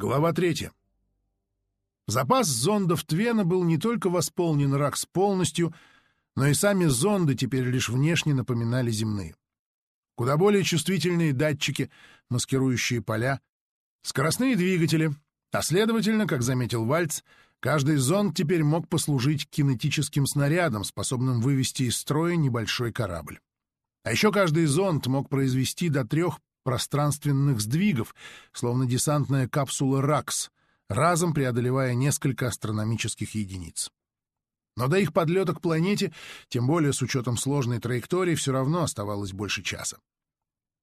Глава третья. Запас зондов Твена был не только восполнен РАКС полностью, но и сами зонды теперь лишь внешне напоминали земные. Куда более чувствительные датчики, маскирующие поля, скоростные двигатели, а следовательно, как заметил Вальц, каждый зонд теперь мог послужить кинетическим снарядом, способным вывести из строя небольшой корабль. А еще каждый зонд мог произвести до трех пространственных сдвигов, словно десантная капсула «Ракс», разом преодолевая несколько астрономических единиц. Но до их подлета к планете, тем более с учетом сложной траектории, все равно оставалось больше часа.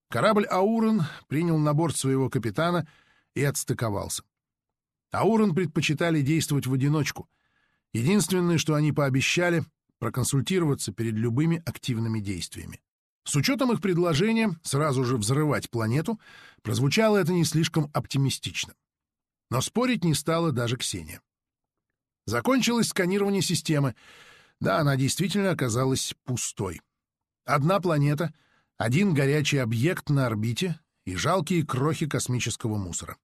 Корабль «Аурон» принял на борт своего капитана и отстыковался. «Аурон» предпочитали действовать в одиночку. Единственное, что они пообещали — проконсультироваться перед любыми активными действиями. С учетом их предложения сразу же взрывать планету, прозвучало это не слишком оптимистично. Но спорить не стала даже Ксения. Закончилось сканирование системы. Да, она действительно оказалась пустой. Одна планета, один горячий объект на орбите и жалкие крохи космического мусора.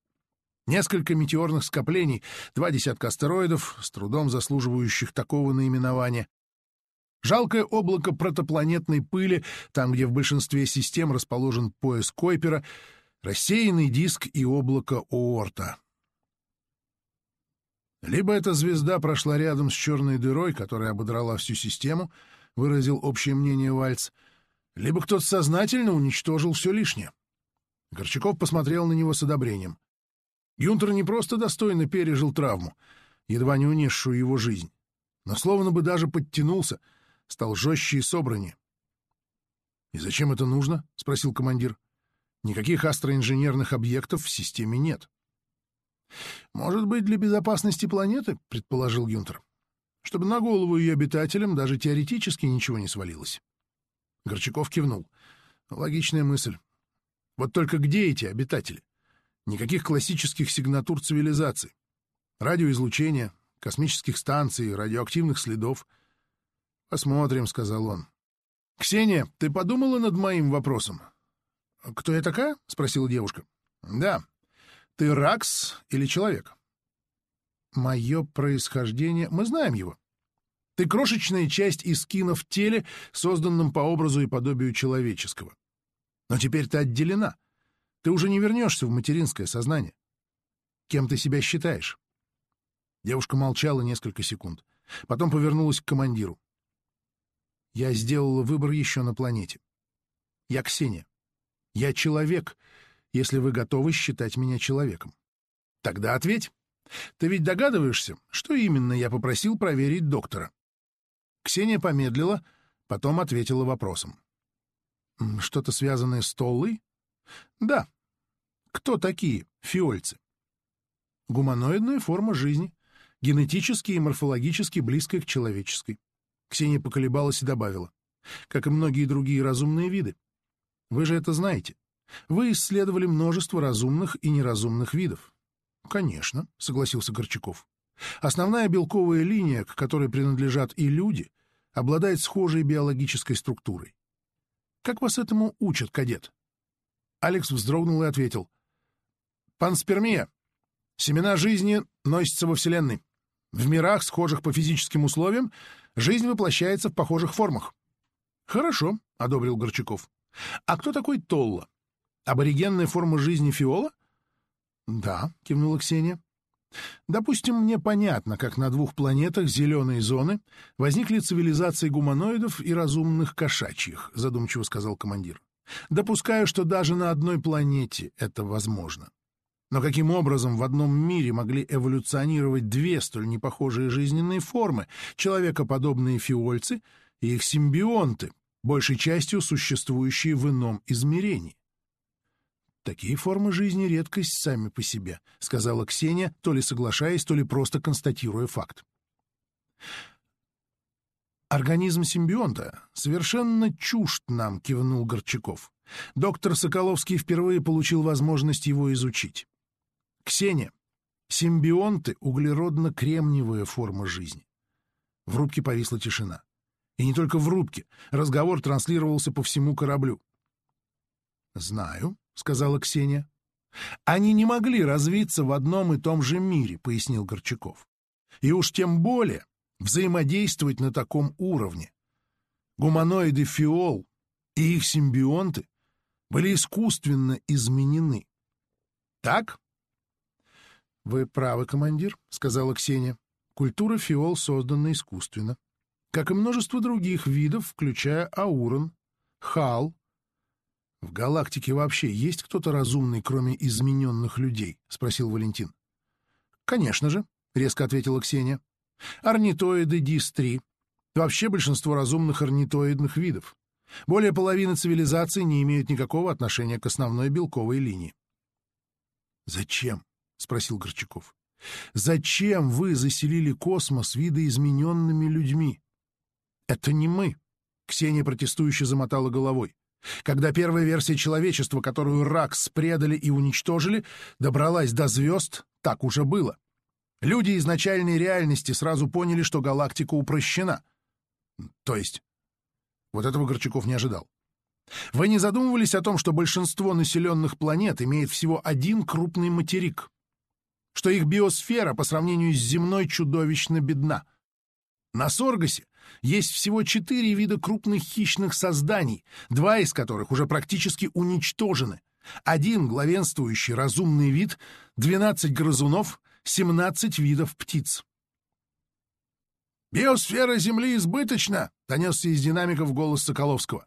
Несколько метеорных скоплений, два десятка астероидов, с трудом заслуживающих такого наименования, Жалкое облако протопланетной пыли, там, где в большинстве систем расположен пояс Койпера, рассеянный диск и облако Оорта. Либо эта звезда прошла рядом с черной дырой, которая ободрала всю систему, выразил общее мнение Вальц, либо кто-то сознательно уничтожил все лишнее. Горчаков посмотрел на него с одобрением. Юнтер не просто достойно пережил травму, едва не унесшую его жизнь, но словно бы даже подтянулся — стал жестче и собраннее. «И зачем это нужно?» — спросил командир. «Никаких астроинженерных объектов в системе нет». «Может быть, для безопасности планеты?» — предположил Юнтер. «Чтобы на голову ее обитателям даже теоретически ничего не свалилось». Горчаков кивнул. «Логичная мысль. Вот только где эти обитатели? Никаких классических сигнатур цивилизации. Радиоизлучения, космических станций, радиоактивных следов — «Посмотрим», — сказал он. «Ксения, ты подумала над моим вопросом?» «Кто я такая?» — спросила девушка. «Да. Ты Ракс или человек?» «Мое происхождение... Мы знаем его. Ты крошечная часть искина в теле, созданном по образу и подобию человеческого. Но теперь ты отделена. Ты уже не вернешься в материнское сознание. Кем ты себя считаешь?» Девушка молчала несколько секунд. Потом повернулась к командиру. Я сделала выбор еще на планете. Я Ксения. Я человек, если вы готовы считать меня человеком. Тогда ответь. Ты ведь догадываешься, что именно я попросил проверить доктора? Ксения помедлила, потом ответила вопросом. Что-то связанное с Толлой? Да. Кто такие фиольцы? Гуманоидная форма жизни, генетически и морфологически близкая к человеческой. Ксения поколебалась и добавила. Как и многие другие разумные виды. Вы же это знаете. Вы исследовали множество разумных и неразумных видов. Конечно, согласился Горчаков. Основная белковая линия, к которой принадлежат и люди, обладает схожей биологической структурой. Как вас этому учат, кадет? Алекс вздрогнул и ответил. Панспермия. Семена жизни носятся во Вселенной. В мирах, схожих по физическим условиям, Жизнь воплощается в похожих формах. — Хорошо, — одобрил Горчаков. — А кто такой Толла? Аборигенная форма жизни Фиола? — Да, — кивнула Ксения. — Допустим, мне понятно, как на двух планетах зеленой зоны возникли цивилизации гуманоидов и разумных кошачьих, — задумчиво сказал командир. — Допускаю, что даже на одной планете это возможно. — но каким образом в одном мире могли эволюционировать две столь непохожие жизненные формы, человекоподобные фиольцы и их симбионты, большей частью существующие в ином измерении? «Такие формы жизни — редкость сами по себе», — сказала Ксения, то ли соглашаясь, то ли просто констатируя факт. «Организм симбионта совершенно чужд нам», — кивнул Горчаков. «Доктор Соколовский впервые получил возможность его изучить. Ксения. Симбионты — углеродно-кремниевая форма жизни. В рубке повисла тишина. И не только в рубке. Разговор транслировался по всему кораблю. «Знаю», — сказала Ксения. Они не могли развиться в одном и том же мире, пояснил Горчаков. И уж тем более взаимодействовать на таком уровне. Гуманоиды фиол и их симбионты были искусственно изменены. Так? — Вы правы, командир, — сказала Ксения. Культура фиол создана искусственно, как и множество других видов, включая аурон, хал. В галактике вообще есть кто-то разумный, кроме измененных людей? — спросил Валентин. — Конечно же, — резко ответила Ксения. — Орнитоиды ДИС-3. Вообще большинство разумных орнитоидных видов. Более половины цивилизаций не имеют никакого отношения к основной белковой линии. «Зачем?» — спросил Горчаков. «Зачем вы заселили космос видоизмененными людьми?» «Это не мы», — Ксения протестующе замотала головой. «Когда первая версия человечества, которую Ракс предали и уничтожили, добралась до звезд, так уже было. Люди изначальной реальности сразу поняли, что галактика упрощена. То есть вот этого Горчаков не ожидал. Вы не задумывались о том, что большинство населенных планет имеет всего один крупный материк? Что их биосфера по сравнению с земной чудовищно бедна? На Соргасе есть всего четыре вида крупных хищных созданий, два из которых уже практически уничтожены. Один главенствующий разумный вид, 12 грызунов, 17 видов птиц. «Биосфера Земли избыточна!» — донесся из динамиков голос Соколовского.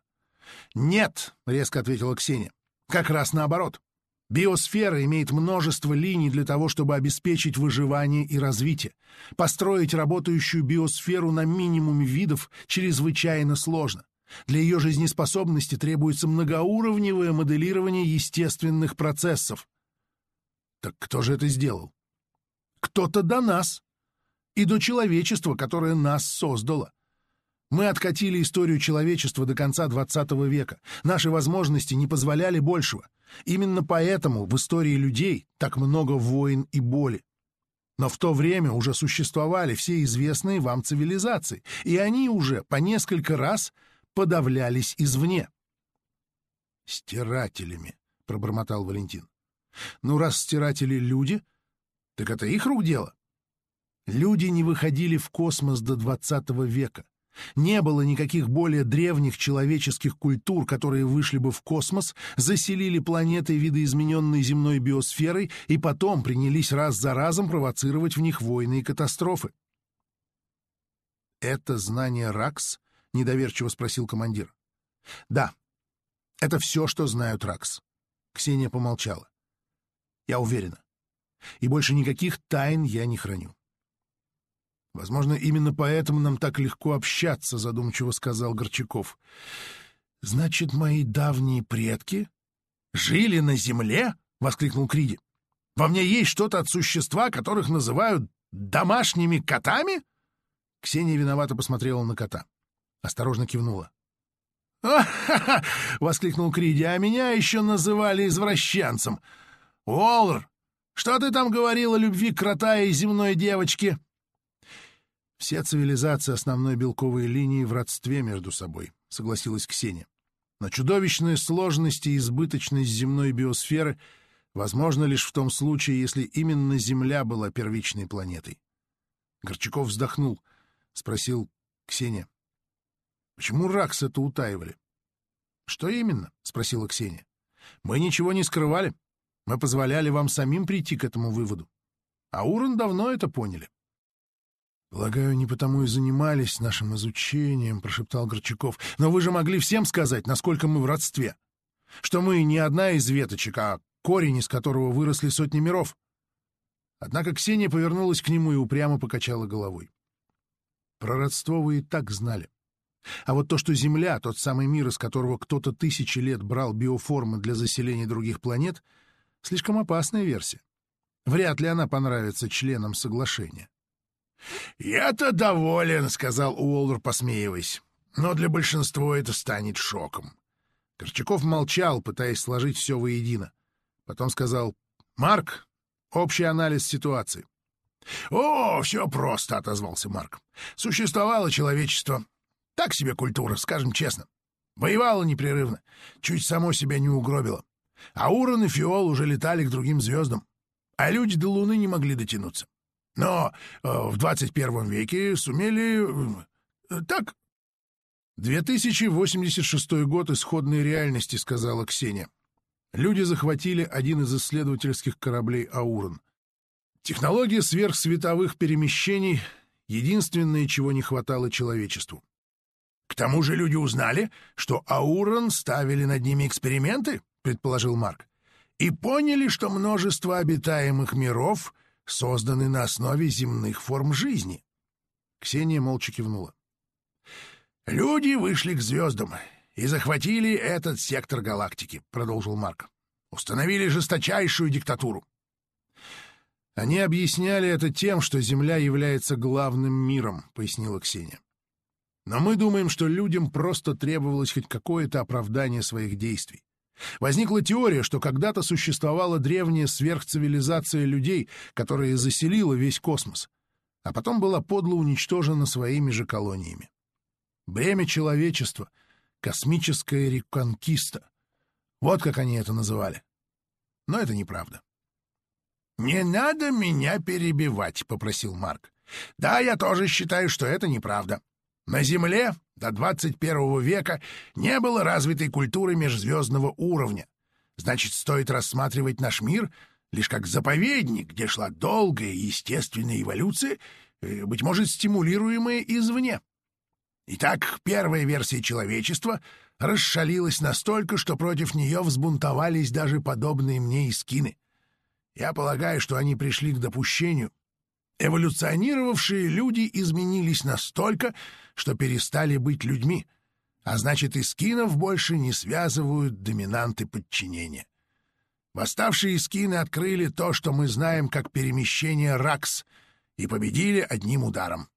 «Нет!» — резко ответила Ксения. «Как раз наоборот. Биосфера имеет множество линий для того, чтобы обеспечить выживание и развитие. Построить работающую биосферу на минимуме видов чрезвычайно сложно. Для ее жизнеспособности требуется многоуровневое моделирование естественных процессов. Так кто же это сделал? Кто-то до нас и до человечества, которое нас создало. Мы откатили историю человечества до конца XX века. Наши возможности не позволяли большего. Именно поэтому в истории людей так много войн и боли. Но в то время уже существовали все известные вам цивилизации, и они уже по несколько раз подавлялись извне. «Стирателями», — пробормотал Валентин. «Ну, раз стиратели люди, так это их рук дело. Люди не выходили в космос до XX века. Не было никаких более древних человеческих культур, которые вышли бы в космос, заселили планеты видоизмененной земной биосферой и потом принялись раз за разом провоцировать в них войны и катастрофы. «Это знание РАКС?» — недоверчиво спросил командир. «Да, это все, что знают РАКС». Ксения помолчала. «Я уверена. И больше никаких тайн я не храню. Возможно, именно поэтому нам так легко общаться, задумчиво сказал Горчаков. Значит, мои давние предки жили на земле? воскликнул Криди. Во мне есть что-то от существа, которых называют домашними котами? Ксения виновато посмотрела на кота. Осторожно кивнула. «Ха-ха-ха!» — воскликнул Криди. «А меня еще называли извращенцем. Уоллер, что ты там говорил о любви крота и земной девочки?» Все цивилизации основной белковой линии в родстве между собой, согласилась Ксения. Но чудовищная сложность и избыточность земной биосферы возможно лишь в том случае, если именно Земля была первичной планетой. Горчаков вздохнул, спросил Ксения. «Почему Ракс это утаивали?» «Что именно?» — спросила Ксения. «Мы ничего не скрывали. Мы позволяли вам самим прийти к этому выводу. А Уран давно это поняли. «Полагаю, не потому и занимались нашим изучением», — прошептал Горчаков. «Но вы же могли всем сказать, насколько мы в родстве. Что мы не одна из веточек, а корень, из которого выросли сотни миров». Однако Ксения повернулась к нему и упрямо покачала головой. «Про родство вы и так знали. А вот то, что Земля, тот самый мир, из которого кто-то тысячи лет брал биоформы для заселения других планет, слишком опасная версия. Вряд ли она понравится членам соглашения. «Я-то доволен», — сказал Уоллер, посмеиваясь. «Но для большинства это станет шоком». Корчаков молчал, пытаясь сложить все воедино. Потом сказал «Марк, общий анализ ситуации». «О, все просто», — отозвался Марк. «Существовало человечество. Так себе культура, скажем честно. Воевало непрерывно, чуть само себя не угробило. А Уран и Фиол уже летали к другим звездам, а люди до Луны не могли дотянуться. Но э, в 21 веке сумели... Э, так... 2086 год исходной реальности, сказала Ксения. Люди захватили один из исследовательских кораблей «Аурон». Технология сверхсветовых перемещений — единственное, чего не хватало человечеству. К тому же люди узнали, что Аурон ставили над ними эксперименты, предположил Марк, и поняли, что множество обитаемых миров созданы на основе земных форм жизни. Ксения молча кивнула. «Люди вышли к звездам и захватили этот сектор галактики», — продолжил Марк. «Установили жесточайшую диктатуру». «Они объясняли это тем, что Земля является главным миром», — пояснила Ксения. Но мы думаем, что людям просто требовалось хоть какое-то оправдание своих действий. Возникла теория, что когда-то существовала древняя сверхцивилизация людей, которая заселила весь космос, а потом была подло уничтожена своими же колониями. Бремя человечества — космическая реконкиста. Вот как они это называли. Но это неправда. «Не надо меня перебивать», — попросил Марк. «Да, я тоже считаю, что это неправда. На Земле до 21 века не было развитой культуры межзвездного уровня. Значит, стоит рассматривать наш мир лишь как заповедник, где шла долгая естественная эволюция, э, быть может, стимулируемая извне. Итак, первая версия человечества расшалилась настолько, что против нее взбунтовались даже подобные мне искины. Я полагаю, что они пришли к допущению, Эволюционировавшие люди изменились настолько, что перестали быть людьми, а значит, и скинов больше не связывают доминанты подчинения. Восставшие скины открыли то, что мы знаем как перемещение РАКС, и победили одним ударом.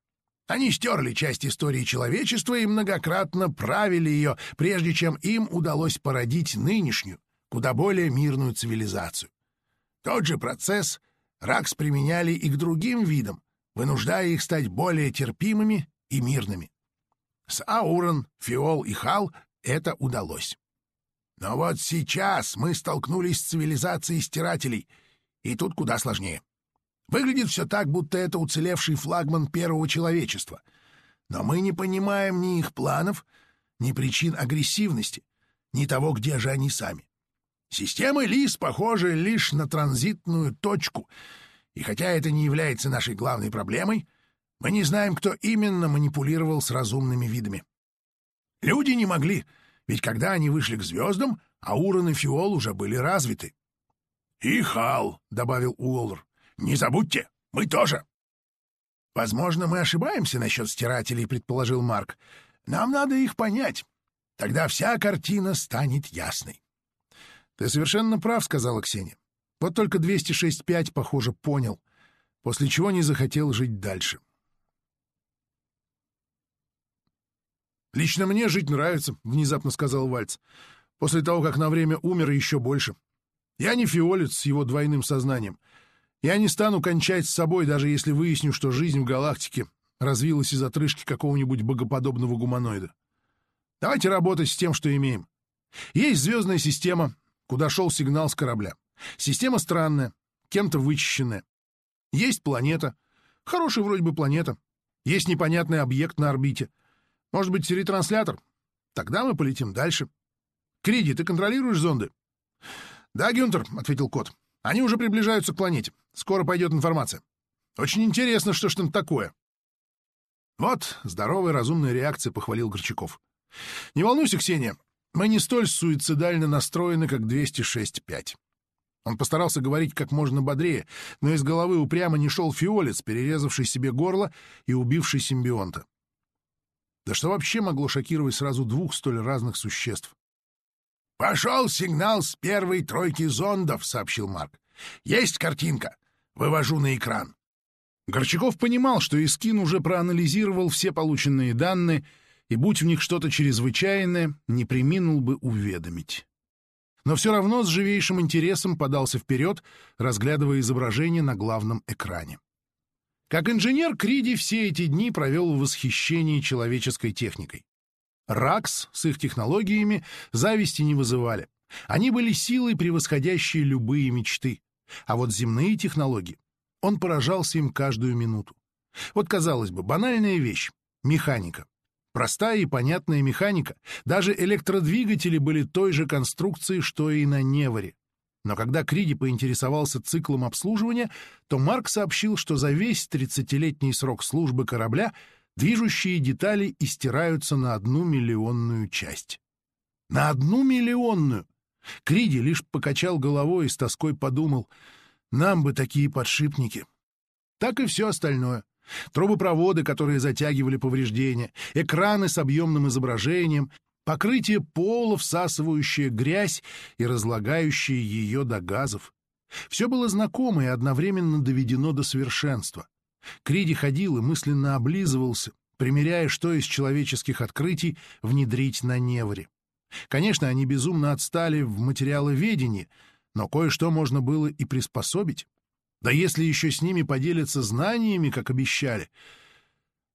Они стерли часть истории человечества и многократно правили ее, прежде чем им удалось породить нынешнюю, куда более мирную цивилизацию. Тот же процесс Ракс применяли и к другим видам, вынуждая их стать более терпимыми и мирными. С Аурон, Фиол и Хал это удалось. Но вот сейчас мы столкнулись с цивилизацией стирателей, и тут куда сложнее. Выглядит все так, будто это уцелевший флагман первого человечества. Но мы не понимаем ни их планов, ни причин агрессивности, ни того, где же они сами. Система ЛИС похожа лишь на транзитную точку, и хотя это не является нашей главной проблемой, мы не знаем, кто именно манипулировал с разумными видами. Люди не могли, ведь когда они вышли к звездам, Аурон и Фиол уже были развиты. — И Хал, — добавил Уоллер, — не забудьте, мы тоже. — Возможно, мы ошибаемся насчет стирателей, — предположил Марк. — Нам надо их понять. Тогда вся картина станет ясной. «Ты совершенно прав», — сказала Ксения. «Вот только 206.5, похоже, понял, после чего не захотел жить дальше». «Лично мне жить нравится», — внезапно сказал Вальц. «После того, как на время умер, еще больше. Я не фиолет с его двойным сознанием. Я не стану кончать с собой, даже если выясню, что жизнь в галактике развилась из отрыжки какого-нибудь богоподобного гуманоида. Давайте работать с тем, что имеем. Есть звездная система, куда шел сигнал с корабля. Система странная, кем-то вычищенная. Есть планета. Хорошая вроде бы планета. Есть непонятный объект на орбите. Может быть, ретранслятор? Тогда мы полетим дальше. Криди, ты контролируешь зонды? Да, Гюнтер, — ответил кот. Они уже приближаются к планете. Скоро пойдет информация. Очень интересно, что ж там такое. Вот здоровая разумная реакция, — похвалил Горчаков. Не волнуйся, Ксения, мы не столь суицидально настроены, как 206-5. Он постарался говорить как можно бодрее, но из головы упрямо не шел фиолец, перерезавший себе горло и убивший симбионта. Да что вообще могло шокировать сразу двух столь разных существ? «Пошел сигнал с первой тройки зондов», — сообщил Марк. «Есть картинка. Вывожу на экран». Горчаков понимал, что Искин уже проанализировал все полученные данные и, будь в них что-то чрезвычайное, не приминул бы уведомить. Но все равно с живейшим интересом подался вперед, разглядывая изображение на главном экране. Как инженер, Криди все эти дни провел в восхищении человеческой техникой. РАКС с их технологиями зависти не вызывали, Они были силой, превосходящей любые мечты. А вот земные технологии, он поражался им каждую минуту. Вот, казалось бы, банальная вещь — механика. Простая и понятная механика. Даже электродвигатели были той же конструкции, что и на Неваре. Но когда Криди поинтересовался циклом обслуживания, то Марк сообщил, что за весь 30-летний срок службы корабля движущие детали истираются на одну миллионную часть. На одну миллионную! Криди лишь покачал головой и с тоской подумал, нам бы такие подшипники. Так и все остальное. Трубопроводы, которые затягивали повреждения, экраны с объемным изображением, покрытие пола, всасывающее грязь и разлагающее ее до газов. Все было знакомо и одновременно доведено до совершенства. Криди ходил и мысленно облизывался, примеряя, что из человеческих открытий внедрить на Невре. Конечно, они безумно отстали в материаловедении, но кое-что можно было и приспособить. Да если еще с ними поделиться знаниями, как обещали.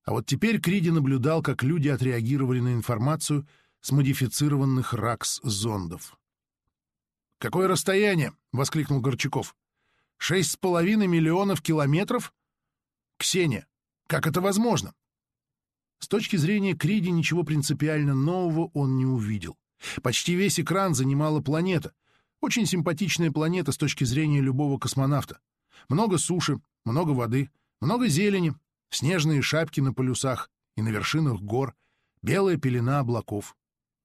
А вот теперь Криди наблюдал, как люди отреагировали на информацию с модифицированных РАКС-зондов. «Какое расстояние?» — воскликнул Горчаков. «Шесть с половиной миллионов километров? Ксения, как это возможно?» С точки зрения Криди ничего принципиально нового он не увидел. Почти весь экран занимала планета. Очень симпатичная планета с точки зрения любого космонавта. Много суши, много воды, много зелени, снежные шапки на полюсах и на вершинах гор, белая пелена облаков.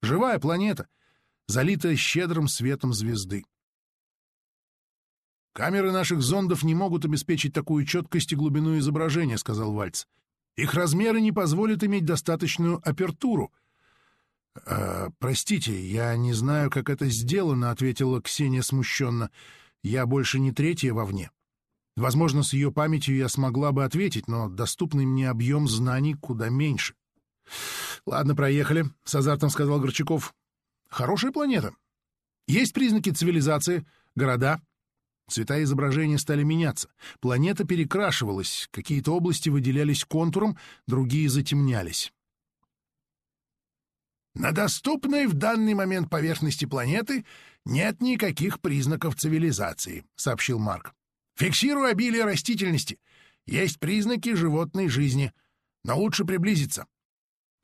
Живая планета, залитая щедрым светом звезды. «Камеры наших зондов не могут обеспечить такую четкость и глубину изображения», — сказал Вальц. «Их размеры не позволят иметь достаточную апертуру». «Э, «Простите, я не знаю, как это сделано», — ответила Ксения смущенно. «Я больше не третья вовне». Возможно, с ее памятью я смогла бы ответить, но доступный мне объем знаний куда меньше. «Ладно, проехали», — с азартом сказал Горчаков. «Хорошая планета. Есть признаки цивилизации, города». Цвета изображения стали меняться. Планета перекрашивалась, какие-то области выделялись контуром, другие затемнялись. На доступной в данный момент поверхности планеты нет никаких признаков цивилизации, сообщил Марк. Фиксирую обилие растительности. Есть признаки животной жизни, но лучше приблизиться.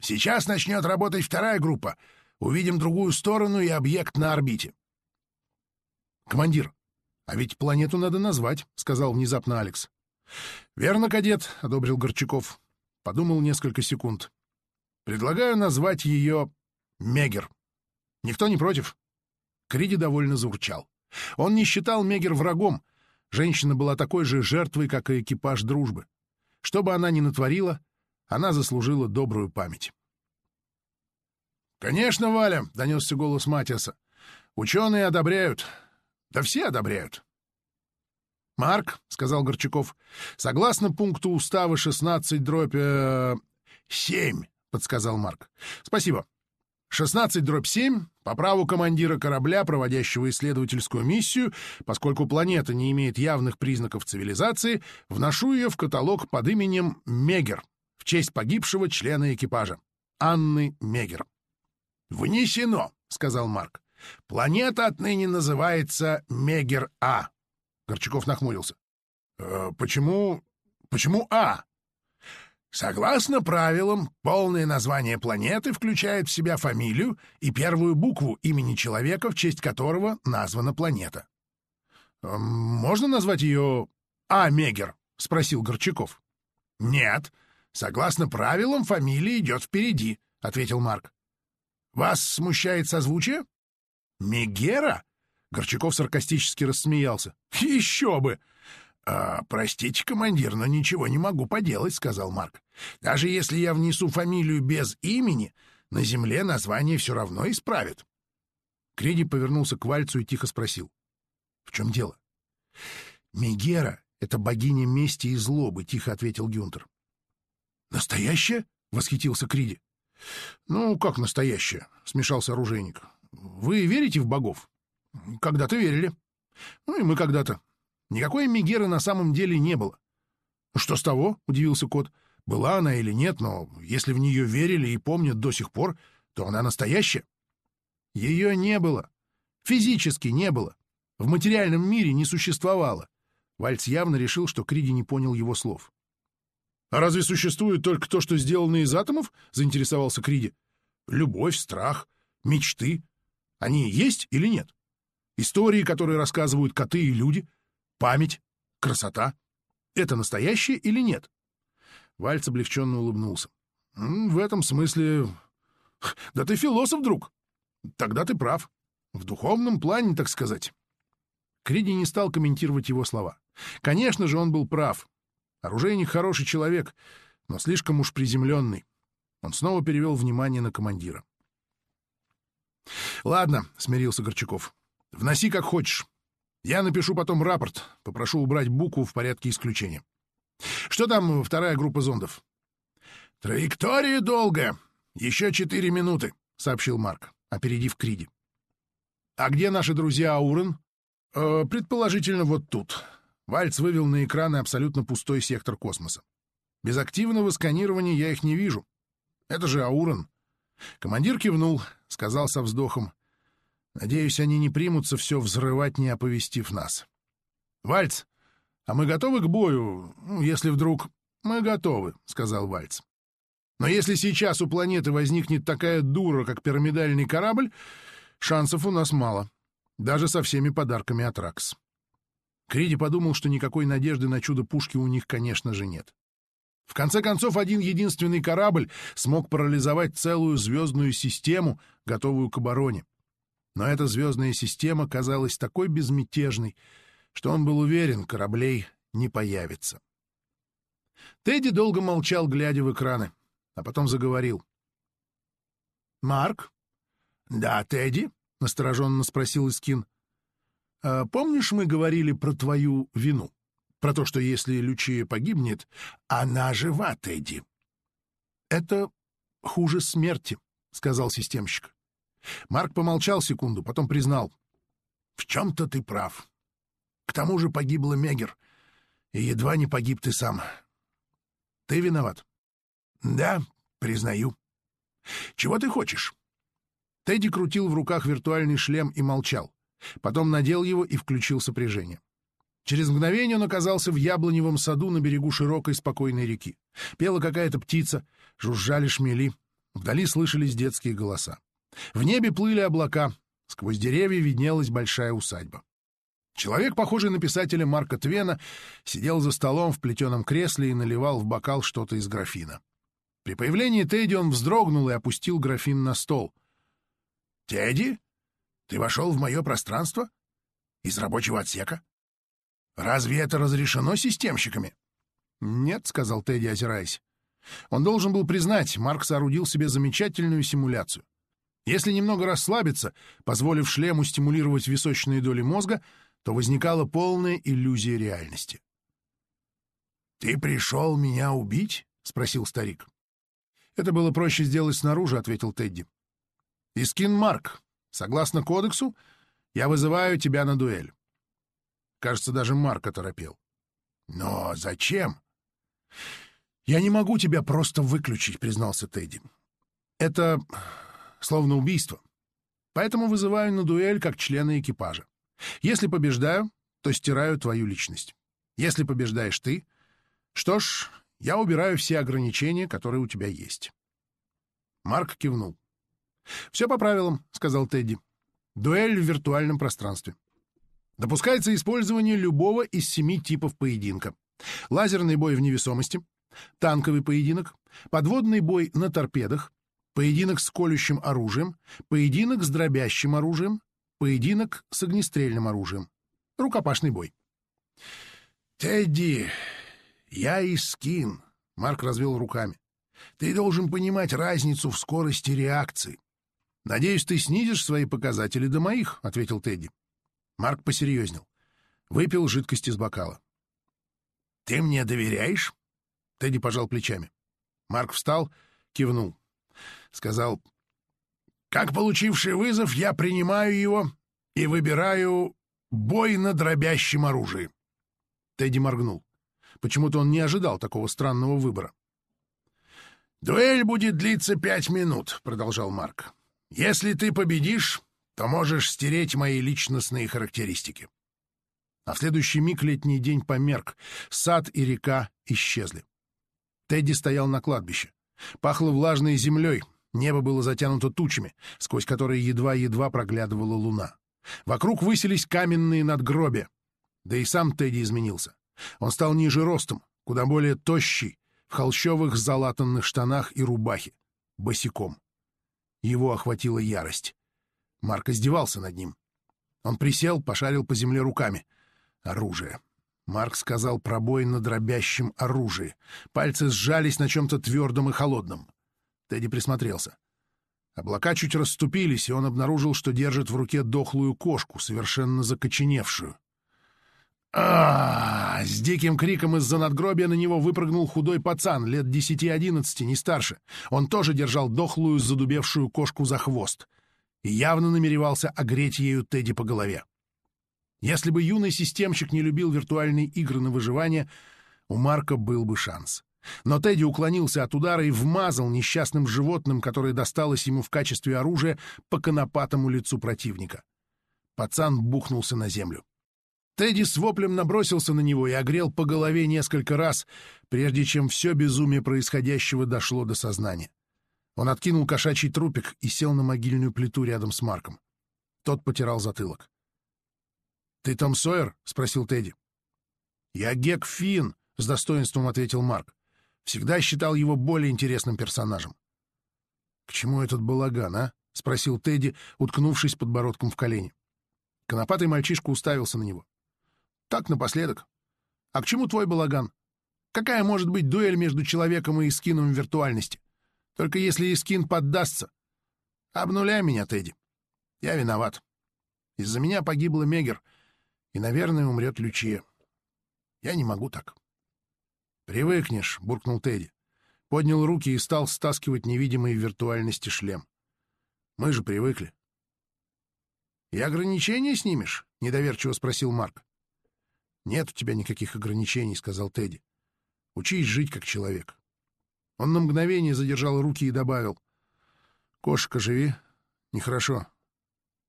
Сейчас начнет работать вторая группа. Увидим другую сторону и объект на орбите. «Командир, а ведь планету надо назвать», — сказал внезапно Алекс. «Верно, кадет», — одобрил Горчаков. Подумал несколько секунд. «Предлагаю назвать ее Мегер. Никто не против?» Криди довольно заурчал. Он не считал Мегер врагом, Женщина была такой же жертвой, как и экипаж дружбы. Что бы она ни натворила, она заслужила добрую память. «Конечно, Валя!» — донесся голос Матиаса. «Ученые одобряют. Да все одобряют». «Марк», — сказал Горчаков, — «согласно пункту устава 16 дробь... Э, 7», — подсказал Марк. «Спасибо. 16 дробь 7 по праву командира корабля, проводящего исследовательскую миссию, поскольку планета не имеет явных признаков цивилизации, вношу ее в каталог под именем Мегер в честь погибшего члена экипажа, Анны Мегер. «Внесено», — сказал Марк. «Планета отныне называется Мегер-А». Горчаков нахмурился. «Э, «Почему... почему А?» Согласно правилам, полное название планеты включает в себя фамилию и первую букву имени человека, в честь которого названа планета. «Эм, «Можно назвать ее Амегер?» — спросил Горчаков. «Нет. Согласно правилам, фамилия идет впереди», — ответил Марк. «Вас смущает созвучие?» «Мегера?» — Горчаков саркастически рассмеялся. «Еще бы! «А, простите, командир, но ничего не могу поделать», — сказал Марк. «Даже если я внесу фамилию без имени, на земле название все равно исправят». Креди повернулся к Вальцу и тихо спросил. «В чем дело?» «Мегера — это богиня мести и злобы», — тихо ответил Гюнтер. «Настоящая?» — восхитился Криди. «Ну, как настоящая?» — смешался оружейник. «Вы верите в богов?» «Когда-то верили. Ну и мы когда-то. Никакой Мегеры на самом деле не было. «Что с того?» — удивился кот. «Была она или нет, но если в нее верили и помнят до сих пор, то она настоящая». «Ее не было. Физически не было. В материальном мире не существовало. Вальц явно решил, что Криди не понял его слов. «А разве существует только то, что сделано из атомов?» — заинтересовался Криди. «Любовь, страх, мечты. Они есть или нет? Истории, которые рассказывают коты и люди, память, красота. Это настоящее или нет?» Вальц облегченно улыбнулся. «В этом смысле... Да ты философ, друг. Тогда ты прав. В духовном плане, так сказать». Криди не стал комментировать его слова. Конечно же, он был прав. Оружейник хороший человек, но слишком уж приземленный. Он снова перевел внимание на командира. «Ладно», — смирился Горчаков. «Вноси как хочешь. Я напишу потом рапорт, попрошу убрать букву в порядке исключения. Что там вторая группа зондов?» «Траектория долгая. Еще четыре минуты», — сообщил Марк, опередив Криди. «А где наши друзья Аурен?» э, «Предположительно, вот тут. Вальц вывел на экраны абсолютно пустой сектор космоса. Без активного сканирования я их не вижу. Это же Аурон. Командир кивнул, сказал со вздохом. Надеюсь, они не примутся все взрывать, не оповестив нас. Вальц, а мы готовы к бою, ну, если вдруг... Мы готовы, сказал Вальц. Но если сейчас у планеты возникнет такая дура, как пирамидальный корабль, шансов у нас мало. Даже со всеми подарками от Ракс. Криди подумал, что никакой надежды на чудо пушки у них, конечно же, нет. В конце концов, один единственный корабль смог парализовать целую звездную систему, готовую к обороне. Но эта звездная система казалась такой безмятежной, что он был уверен, кораблей не появится. Тедди долго молчал, глядя в экраны, а потом заговорил. «Марк?» «Да, Тедди?» — настороженно спросил Искин. А помнишь, мы говорили про твою вину? Про то, что если Лючия погибнет, она жива, Тедди. Это хуже смерти, — сказал системщик. Марк помолчал секунду, потом признал. В чем-то ты прав. К тому же погибла Мегер, и едва не погиб ты сам. Ты виноват. Да, признаю. Чего ты хочешь? Тедди крутил в руках виртуальный шлем и молчал. Потом надел его и включил сопряжение. Через мгновение он оказался в яблоневом саду на берегу широкой спокойной реки. Пела какая-то птица, жужжали шмели. Вдали слышались детские голоса. В небе плыли облака, сквозь деревья виднелась большая усадьба. Человек, похожий на писателя Марка Твена, сидел за столом в плетеном кресле и наливал в бокал что-то из графина. При появлении Тедди он вздрогнул и опустил графин на стол. «Тедди?» Ты вошел в мое пространство? Из рабочего отсека? Разве это разрешено системщиками? Нет, — сказал Тедди, озираясь. Он должен был признать, Марк соорудил себе замечательную симуляцию. Если немного расслабиться, позволив шлему стимулировать височные доли мозга, то возникала полная иллюзия реальности. «Ты пришел меня убить?» — спросил старик. «Это было проще сделать снаружи», — ответил Тедди. «Искин Марк, Согласно кодексу, я вызываю тебя на дуэль. Кажется, даже Марк оторопел. Но зачем? Я не могу тебя просто выключить, признался Тедди. Это словно убийство. Поэтому вызываю на дуэль как члена экипажа. Если побеждаю, то стираю твою личность. Если побеждаешь ты, что ж, я убираю все ограничения, которые у тебя есть. Марк кивнул. «Все по правилам», — сказал Тедди. «Дуэль в виртуальном пространстве. Допускается использование любого из семи типов поединка. Лазерный бой в невесомости, танковый поединок, подводный бой на торпедах, поединок с колющим оружием, поединок с дробящим оружием, поединок с огнестрельным оружием, рукопашный бой. «Тедди, я Искин», — Марк развел руками. «Ты должен понимать разницу в скорости реакции. «Надеюсь, ты снизишь свои показатели до моих», — ответил Тедди. Марк посерьезнел. Выпил жидкость из бокала. «Ты мне доверяешь?» Тедди пожал плечами. Марк встал, кивнул. Сказал, «Как получивший вызов, я принимаю его и выбираю бой на дробящем оружии». Тедди моргнул. Почему-то он не ожидал такого странного выбора. «Дуэль будет длиться пять минут», — продолжал Марк. Если ты победишь, то можешь стереть мои личностные характеристики. А в следующий миг летний день померк, сад и река исчезли. Тедди стоял на кладбище. Пахло влажной землей, небо было затянуто тучами, сквозь которые едва-едва проглядывала луна. Вокруг высились каменные надгробия. Да и сам Тедди изменился. Он стал ниже ростом, куда более тощий, в холщовых залатанных штанах и рубахе, босиком. Его охватила ярость. Марк издевался над ним. Он присел, пошарил по земле руками. Оружие. Марк сказал про бой на дробящем оружии. Пальцы сжались на чем-то твердом и холодном. Тедди присмотрелся. Облака чуть расступились, и он обнаружил, что держит в руке дохлую кошку, совершенно закоченевшую. а, С диким криком из-за надгробия на него выпрыгнул худой пацан, лет десяти-одиннадцати, не старше. Он тоже держал дохлую, задубевшую кошку за хвост и явно намеревался огреть ею Тедди по голове. Если бы юный системщик не любил виртуальные игры на выживание, у Марка был бы шанс. Но Тедди уклонился от удара и вмазал несчастным животным, которое досталось ему в качестве оружия, по конопатому лицу противника. Пацан бухнулся на землю. Тедди с воплем набросился на него и огрел по голове несколько раз, прежде чем все безумие происходящего дошло до сознания. Он откинул кошачий трупик и сел на могильную плиту рядом с Марком. Тот потирал затылок. «Ты Том Сойер?» — спросил Тедди. «Я Гек Финн», — с достоинством ответил Марк. «Всегда считал его более интересным персонажем». «К чему этот балаган, а?» — спросил Тедди, уткнувшись подбородком в колени. Конопатый мальчишка уставился на него. «Так, напоследок. А к чему твой балаган? Какая может быть дуэль между человеком и скином виртуальности? Только если Искин поддастся. Обнуляй меня, Тедди. Я виноват. Из-за меня погибла Мегер, и, наверное, умрет Лючия. Я не могу так. «Привыкнешь», — буркнул Тедди. Поднял руки и стал стаскивать невидимый в виртуальности шлем. «Мы же привыкли». «И ограничения снимешь?» — недоверчиво спросил Марк. «Нет у тебя никаких ограничений», — сказал Тедди. «Учись жить как человек». Он на мгновение задержал руки и добавил. «Кошка, живи. Нехорошо.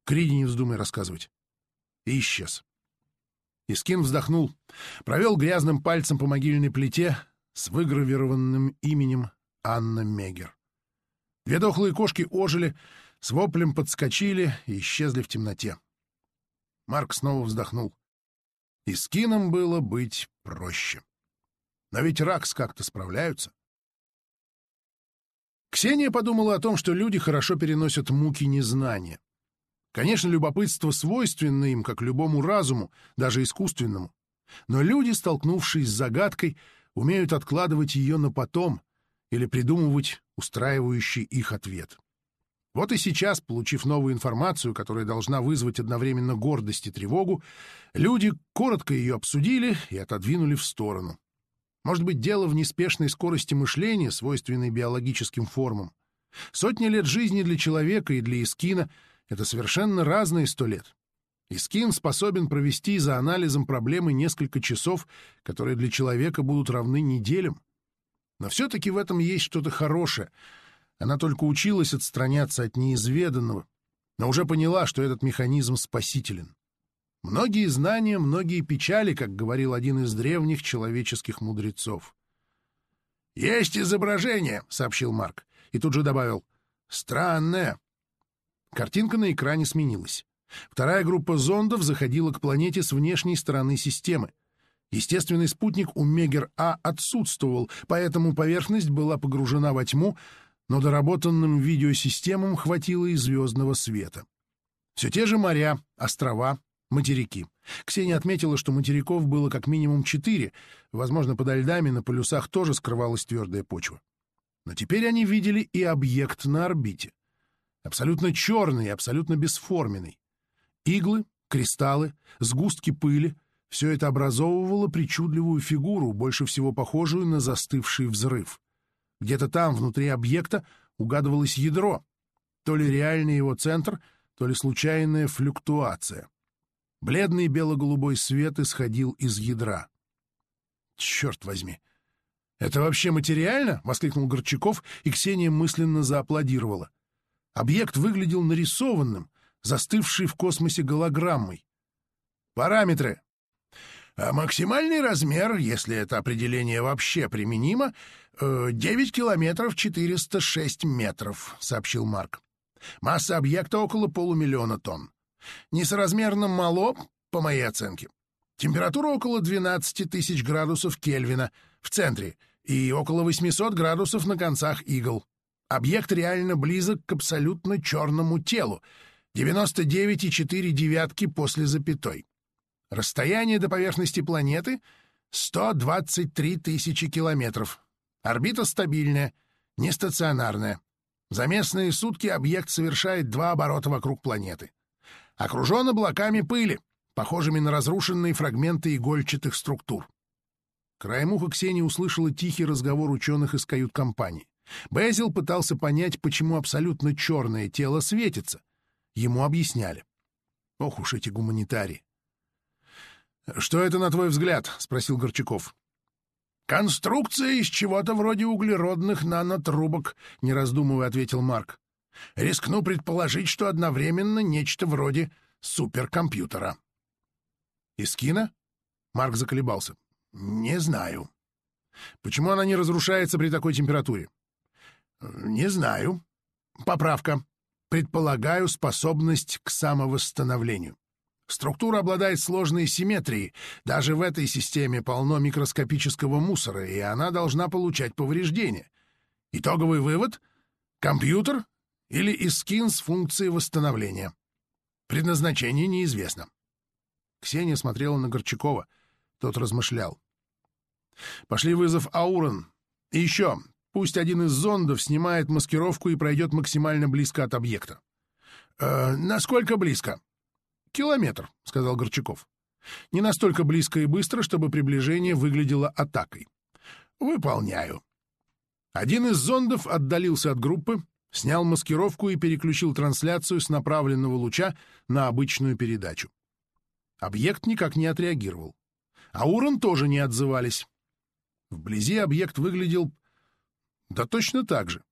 Криди не вздумай рассказывать». И исчез. Искин вздохнул, провел грязным пальцем по могильной плите с выгравированным именем Анна Мегер. Две дохлые кошки ожили, с воплем подскочили и исчезли в темноте. Марк снова вздохнул. И с Кином было быть проще. Но ведь Ракс как-то справляются. Ксения подумала о том, что люди хорошо переносят муки незнания. Конечно, любопытство свойственно им, как любому разуму, даже искусственному. Но люди, столкнувшись с загадкой, умеют откладывать ее на потом или придумывать устраивающий их ответ. Вот и сейчас, получив новую информацию, которая должна вызвать одновременно гордость и тревогу, люди коротко ее обсудили и отодвинули в сторону. Может быть, дело в неспешной скорости мышления, свойственной биологическим формам. Сотни лет жизни для человека и для Искина — это совершенно разные сто лет. Искин способен провести за анализом проблемы несколько часов, которые для человека будут равны неделям. Но все-таки в этом есть что-то хорошее. Она только училась отстраняться от неизведанного, но уже поняла, что этот механизм спасителен. Многие знания, многие печали, как говорил один из древних человеческих мудрецов. «Есть изображение», — сообщил Марк, и тут же добавил «странное». Картинка на экране сменилась. Вторая группа зондов заходила к планете с внешней стороны системы. Естественный спутник у Мегер-А отсутствовал, поэтому поверхность была погружена во тьму, но доработанным видеосистемам хватило и звездного света. Все те же моря, острова, Материки. Ксения отметила, что материков было как минимум четыре, возможно, подо льдами на полюсах тоже скрывалась твердая почва. Но теперь они видели и объект на орбите. Абсолютно черный и абсолютно бесформенный. Иглы, кристаллы, сгустки пыли — все это образовывало причудливую фигуру, больше всего похожую на застывший взрыв. Где-то там, внутри объекта, угадывалось ядро. То ли реальный его центр, то ли случайная флюктуация. Бледный бело-голубой свет исходил из ядра. «Черт возьми! Это вообще материально?» — воскликнул Горчаков, и Ксения мысленно зааплодировала. Объект выглядел нарисованным, застывшей в космосе голограммой. Параметры. А максимальный размер, если это определение вообще применимо, 9 э, километров 406 метров, сообщил Марк. Масса объекта около полумиллиона тонн. Несоразмерно мало, по моей оценке. Температура около 12 тысяч градусов Кельвина в центре и около 800 градусов на концах игл. Объект реально близок к абсолютно черному телу. 99,4 девятки после запятой. Расстояние до поверхности планеты — 123 тысячи километров. Орбита стабильная, нестационарная. За местные сутки объект совершает два оборота вокруг планеты. Окружен облаками пыли, похожими на разрушенные фрагменты игольчатых структур. Краем уха Ксения услышала тихий разговор ученых из кают-компании. Безил пытался понять, почему абсолютно черное тело светится. Ему объясняли. Ох уж эти гуманитарии. «Что это, на твой взгляд?» — спросил Горчаков. «Конструкция из чего-то вроде углеродных нанотрубок», — не раздумывая ответил Марк. «Рискну предположить, что одновременно нечто вроде суперкомпьютера». «Из кино?» — Марк заколебался. «Не знаю». «Почему она не разрушается при такой температуре?» «Не знаю». «Поправка. Предполагаю способность к самовосстановлению». Структура обладает сложной симметрией. Даже в этой системе полно микроскопического мусора, и она должна получать повреждения. Итоговый вывод — компьютер или искин с функцией восстановления. Предназначение неизвестно. Ксения смотрела на Горчакова. Тот размышлял. «Пошли вызов Аурон. И еще, пусть один из зондов снимает маскировку и пройдет максимально близко от объекта». «Э, «Насколько близко?» «Километр», — сказал Горчаков. «Не настолько близко и быстро, чтобы приближение выглядело атакой». «Выполняю». Один из зондов отдалился от группы, снял маскировку и переключил трансляцию с направленного луча на обычную передачу. Объект никак не отреагировал. А урон тоже не отзывались. Вблизи объект выглядел... Да точно так же.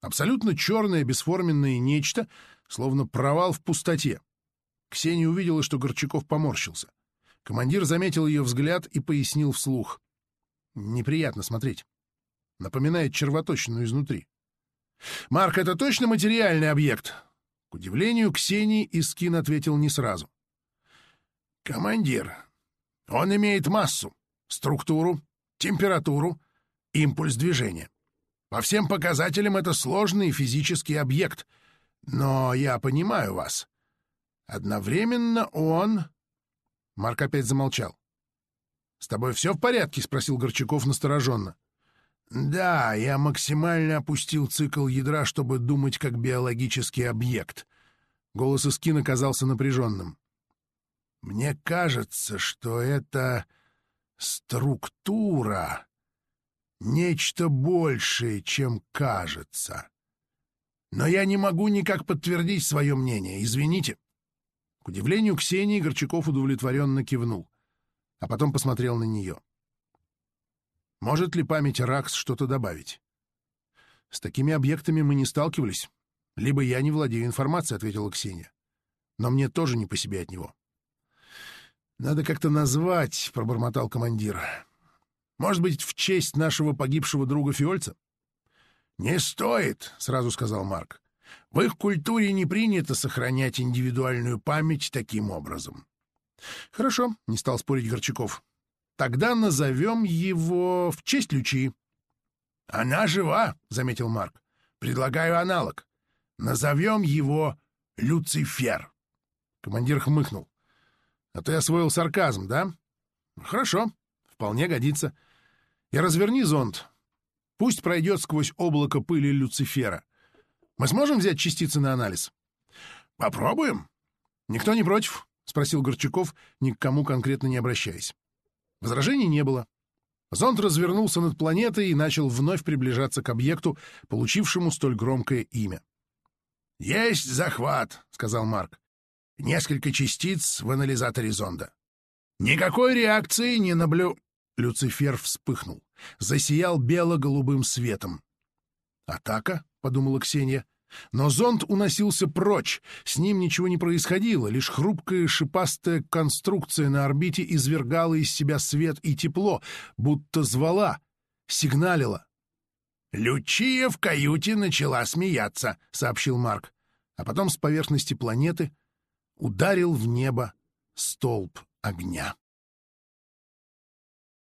Абсолютно черное бесформенное нечто, словно провал в пустоте. Ксения увидела, что Горчаков поморщился. Командир заметил ее взгляд и пояснил вслух. Неприятно смотреть. Напоминает червоточину изнутри. «Марк, это точно материальный объект?» К удивлению, Ксении Искин ответил не сразу. «Командир, он имеет массу, структуру, температуру, импульс движения. По всем показателям это сложный физический объект. Но я понимаю вас. Одновременно он... Марк опять замолчал. — С тобой все в порядке? — спросил Горчаков настороженно. — Да, я максимально опустил цикл ядра, чтобы думать как биологический объект. Голос Искин оказался напряженным. — Мне кажется, что это структура, нечто большее, чем кажется. Но я не могу никак подтвердить свое мнение, извините. К удивлению Ксении, Горчаков удовлетворенно кивнул, а потом посмотрел на нее. Может ли память Ракс что-то добавить? С такими объектами мы не сталкивались. Либо я не владею информацией, — ответила Ксения. Но мне тоже не по себе от него. Надо как-то назвать, — пробормотал командир. Может быть, в честь нашего погибшего друга Фиольца? — Не стоит, — сразу сказал Марк. В их культуре не принято сохранять индивидуальную память таким образом. — Хорошо, — не стал спорить Горчаков. — Тогда назовем его в честь Лючи. — Она жива, — заметил Марк. — Предлагаю аналог. Назовем его Люцифер. Командир хмыкнул. — А ты освоил сарказм, да? — Хорошо, вполне годится. И разверни зонд. Пусть пройдет сквозь облако пыли Люцифера. Мы сможем взять частицы на анализ? — Попробуем. — Никто не против? — спросил Горчаков, ни к кому конкретно не обращаясь. Возражений не было. Зонд развернулся над планетой и начал вновь приближаться к объекту, получившему столь громкое имя. — Есть захват, — сказал Марк. — Несколько частиц в анализаторе зонда. — Никакой реакции не наблю... Люцифер вспыхнул, засиял бело-голубым светом. «Атака?» — подумала Ксения. Но зонд уносился прочь, с ним ничего не происходило, лишь хрупкая шипастая конструкция на орбите извергала из себя свет и тепло, будто звала, сигналила. «Лючия в каюте начала смеяться», — сообщил Марк, а потом с поверхности планеты ударил в небо столб огня.